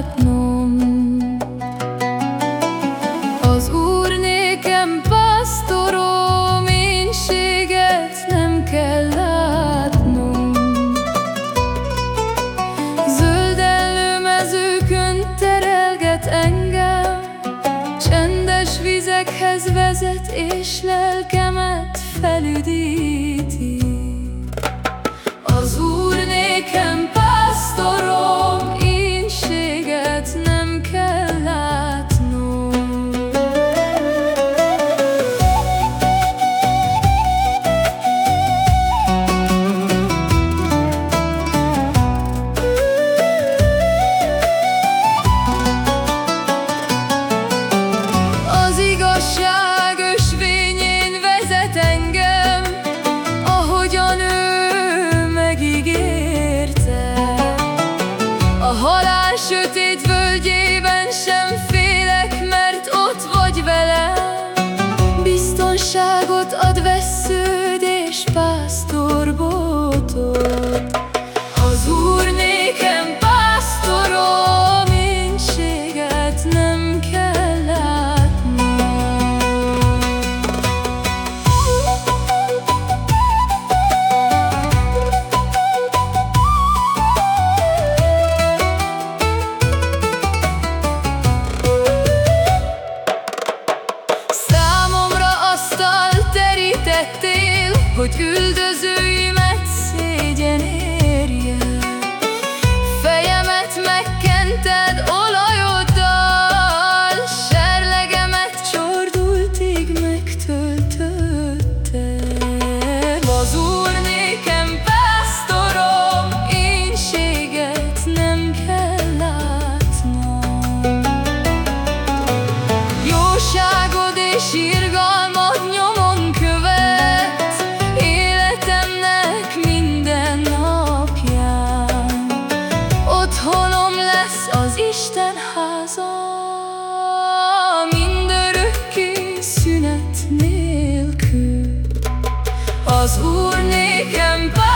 látnom. Az Úr nékem pásztorom Énséget nem kell látnom. Zöld előmezőkön terelget engem Csendes vizekhez vezet és lelkemet felüdít. halál sötét völgyében sem félek, mert ott vagy velem. Biztonságot ad vesződ és pásztorbótól. hogy üldöző aus unikem Bau.